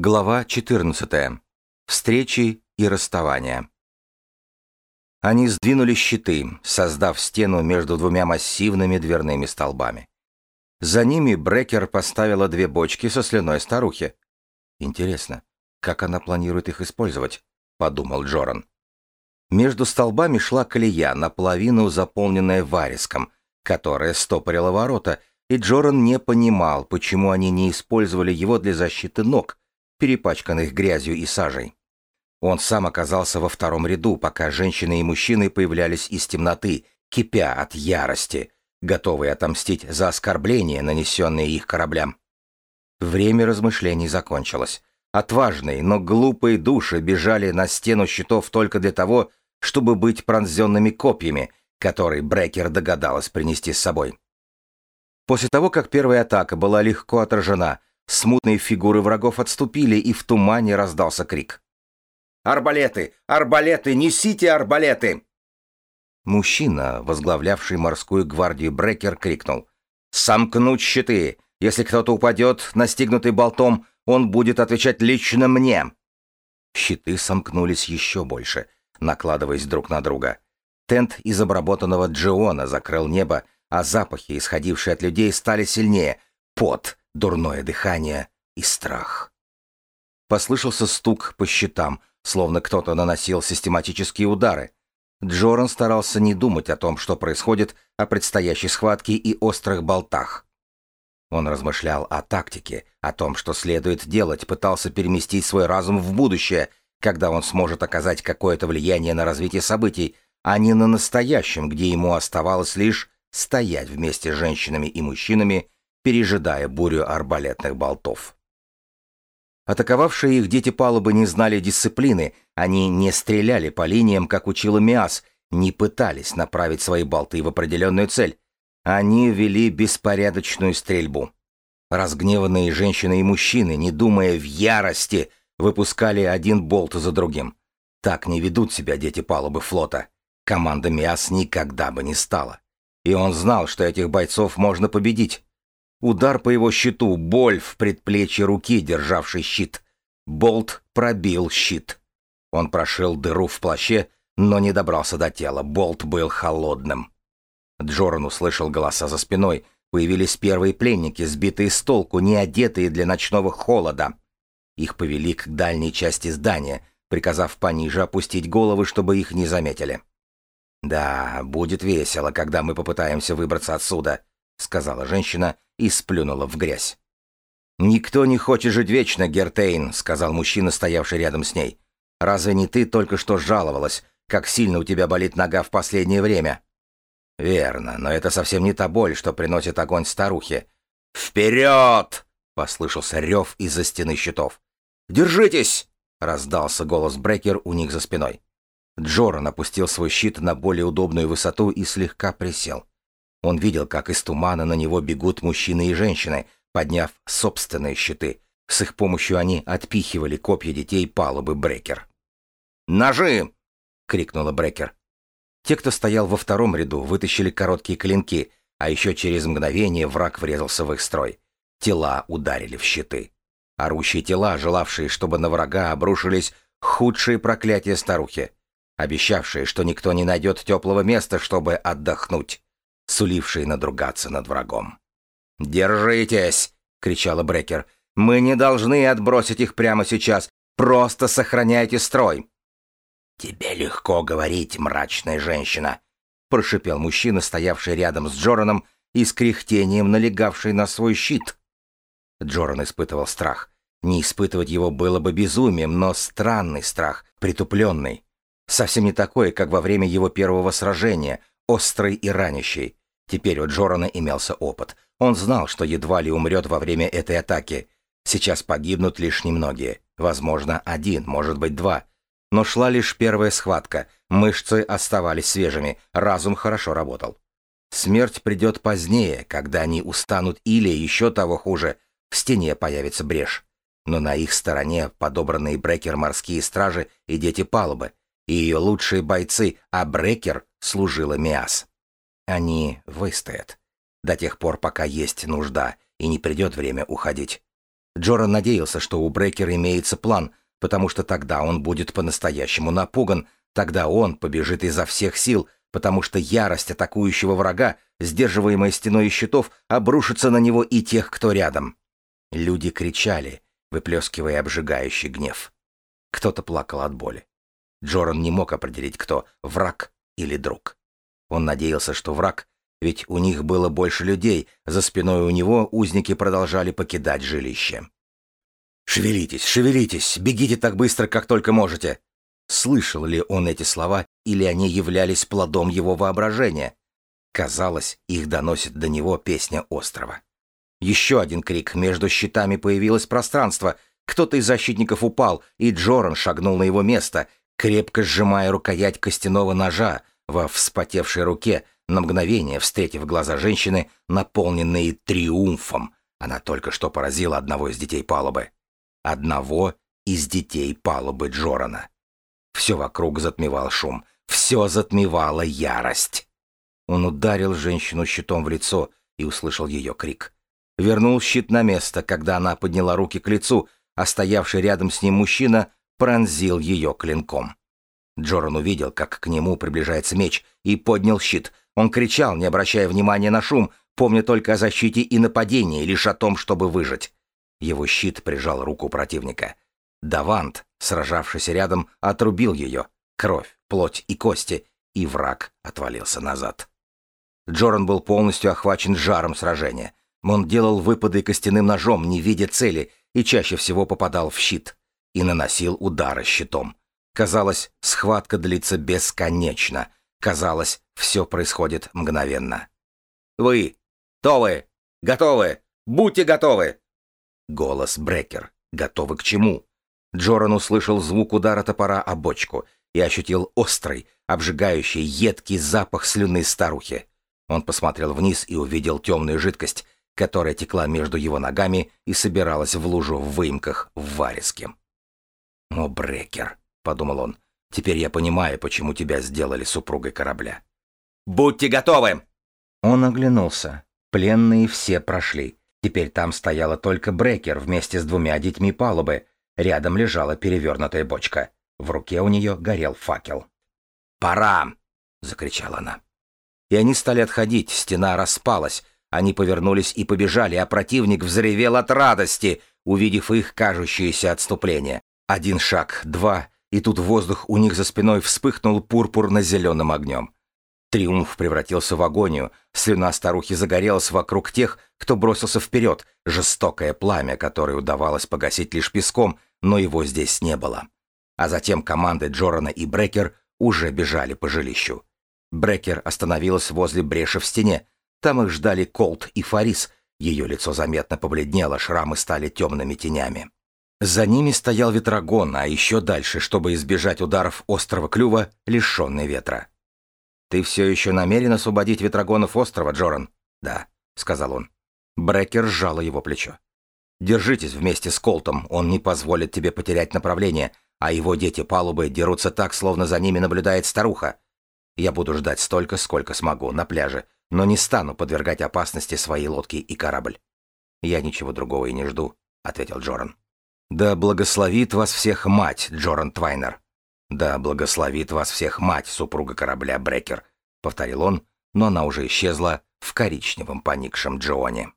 Глава 14. Встречи и расставания. Они сдвинули щиты, создав стену между двумя массивными дверными столбами. За ними Брекер поставила две бочки со слюной старухи. «Интересно, как она планирует их использовать?» — подумал Джоран. Между столбами шла колея, наполовину заполненная вариском, которая стопорила ворота, и Джоран не понимал, почему они не использовали его для защиты ног, перепачканных грязью и сажей. Он сам оказался во втором ряду, пока женщины и мужчины появлялись из темноты, кипя от ярости, готовые отомстить за оскорбления, нанесенные их кораблям. Время размышлений закончилось. Отважные, но глупые души бежали на стену щитов только для того, чтобы быть пронзенными копьями, которые Брекер догадалась принести с собой. После того, как первая атака была легко отражена, Смутные фигуры врагов отступили, и в тумане раздался крик. «Арбалеты! Арбалеты! Несите арбалеты!» Мужчина, возглавлявший морскую гвардию Брекер, крикнул. «Сомкнуть щиты! Если кто-то упадет, настигнутый болтом, он будет отвечать лично мне!» Щиты сомкнулись еще больше, накладываясь друг на друга. Тент из обработанного Джиона закрыл небо, а запахи, исходившие от людей, стали сильнее. Пот, дурное дыхание и страх. Послышался стук по щитам, словно кто-то наносил систематические удары. Джоран старался не думать о том, что происходит, о предстоящей схватке и острых болтах. Он размышлял о тактике, о том, что следует делать, пытался переместить свой разум в будущее, когда он сможет оказать какое-то влияние на развитие событий, а не на настоящем, где ему оставалось лишь стоять вместе с женщинами и мужчинами пережидая бурю арбалетных болтов. Атаковавшие их дети палубы не знали дисциплины, они не стреляли по линиям, как учила Миас, не пытались направить свои болты в определенную цель. Они вели беспорядочную стрельбу. Разгневанные женщины и мужчины, не думая в ярости, выпускали один болт за другим. Так не ведут себя дети палубы флота. Команда Миас никогда бы не стала. И он знал, что этих бойцов можно победить. Удар по его щиту, боль в предплечье руки, державшей щит. Болт пробил щит. Он прошил дыру в плаще, но не добрался до тела. Болт был холодным. Джоран услышал голоса за спиной. Появились первые пленники, сбитые с толку, не одетые для ночного холода. Их повели к дальней части здания, приказав пониже опустить головы, чтобы их не заметили. «Да, будет весело, когда мы попытаемся выбраться отсюда», — сказала женщина и сплюнула в грязь. «Никто не хочет жить вечно, Гертейн», — сказал мужчина, стоявший рядом с ней. «Разве не ты только что жаловалась, как сильно у тебя болит нога в последнее время?» «Верно, но это совсем не та боль, что приносит огонь старухе». «Вперед!» — послышался рев из-за стены щитов. «Держитесь!» — раздался голос Брекер у них за спиной. Джоран опустил свой щит на более удобную высоту и слегка присел. Он видел, как из тумана на него бегут мужчины и женщины, подняв собственные щиты. С их помощью они отпихивали копья детей палубы Брекер. «Ножи!» — крикнула Брекер. Те, кто стоял во втором ряду, вытащили короткие клинки, а еще через мгновение враг врезался в их строй. Тела ударили в щиты. Орущие тела, желавшие, чтобы на врага обрушились худшие проклятия старухи, обещавшие, что никто не найдет теплого места, чтобы отдохнуть сулившие надругаться над врагом. «Держитесь!» — кричала Брекер. «Мы не должны отбросить их прямо сейчас. Просто сохраняйте строй!» «Тебе легко говорить, мрачная женщина!» — прошипел мужчина, стоявший рядом с Джораном и с кряхтением налегавший на свой щит. Джоран испытывал страх. Не испытывать его было бы безумием, но странный страх, притупленный. Совсем не такой, как во время его первого сражения, острый и ранящий. Теперь у Джорана имелся опыт. Он знал, что едва ли умрет во время этой атаки. Сейчас погибнут лишь немногие. Возможно, один, может быть, два. Но шла лишь первая схватка. Мышцы оставались свежими, разум хорошо работал. Смерть придет позднее, когда они устанут или, еще того хуже, в стене появится брешь. Но на их стороне подобранные Брекер морские стражи и дети палубы, и ее лучшие бойцы, а Брекер служила Миас. Они выстоят. До тех пор, пока есть нужда, и не придет время уходить. Джоран надеялся, что у Брекера имеется план, потому что тогда он будет по-настоящему напуган, тогда он побежит изо всех сил, потому что ярость атакующего врага, сдерживаемая стеной щитов, обрушится на него и тех, кто рядом. Люди кричали, выплескивая обжигающий гнев. Кто-то плакал от боли. Джоран не мог определить, кто — враг или друг. Он надеялся, что враг, ведь у них было больше людей, за спиной у него узники продолжали покидать жилище. «Шевелитесь, шевелитесь, бегите так быстро, как только можете!» Слышал ли он эти слова, или они являлись плодом его воображения? Казалось, их доносит до него песня острова. Еще один крик, между щитами появилось пространство, кто-то из защитников упал, и Джоран шагнул на его место, крепко сжимая рукоять костяного ножа во вспотевшей руке, на мгновение встретив глаза женщины, наполненные триумфом. Она только что поразила одного из детей палубы. Одного из детей палубы Джорана. Все вокруг затмевал шум, все затмевала ярость. Он ударил женщину щитом в лицо и услышал ее крик. Вернул щит на место, когда она подняла руки к лицу, а стоявший рядом с ним мужчина пронзил ее клинком. Джоран увидел, как к нему приближается меч, и поднял щит. Он кричал, не обращая внимания на шум, помня только о защите и нападении, лишь о том, чтобы выжить. Его щит прижал руку противника. Давант, сражавшийся рядом, отрубил ее. Кровь, плоть и кости, и враг отвалился назад. Джоран был полностью охвачен жаром сражения. Он делал выпады костяным ножом, не видя цели, и чаще всего попадал в щит. И наносил удары щитом. Казалось, схватка длится бесконечно. Казалось, все происходит мгновенно. «Вы! Вы? Готовы! Будьте готовы!» Голос Брекер. Готовы к чему? Джоран услышал звук удара топора о бочку и ощутил острый, обжигающий, едкий запах слюны старухи. Он посмотрел вниз и увидел темную жидкость, которая текла между его ногами и собиралась в лужу в выемках в вариске. «О, Брекер», — подумал он, — «теперь я понимаю, почему тебя сделали супругой корабля». «Будьте готовы!» Он оглянулся. Пленные все прошли. Теперь там стояла только Брекер вместе с двумя детьми палубы, Рядом лежала перевернутая бочка. В руке у нее горел факел. «Пора!» — закричала она. И они стали отходить, стена распалась. Они повернулись и побежали, а противник взревел от радости, увидев их кажущееся отступление. Один шаг, два, и тут воздух у них за спиной вспыхнул пурпурно-зеленым огнем. Триумф превратился в агонию, слюна старухи загорелась вокруг тех, кто бросился вперед, жестокое пламя, которое удавалось погасить лишь песком, но его здесь не было. А затем команды Джорана и Брекер уже бежали по жилищу. Брекер остановилась возле бреши в стене. Там их ждали Колт и Фарис. Ее лицо заметно побледнело, шрамы стали темными тенями. За ними стоял ветрогон, а еще дальше, чтобы избежать ударов острого клюва, лишенный ветра. «Ты все еще намерен освободить ветрогонов острова, Джоран?» «Да», — сказал он. Брекер сжала его плечо. Держитесь вместе с Колтом, он не позволит тебе потерять направление, а его дети палубы дерутся так, словно за ними наблюдает старуха. Я буду ждать столько, сколько смогу, на пляже, но не стану подвергать опасности свои лодки и корабль. Я ничего другого и не жду, ответил Джоран. Да благословит вас всех мать, Джоран Твайнер. Да благословит вас всех мать, супруга корабля Брекер, повторил он, но она уже исчезла в коричневом поникшем Джоне.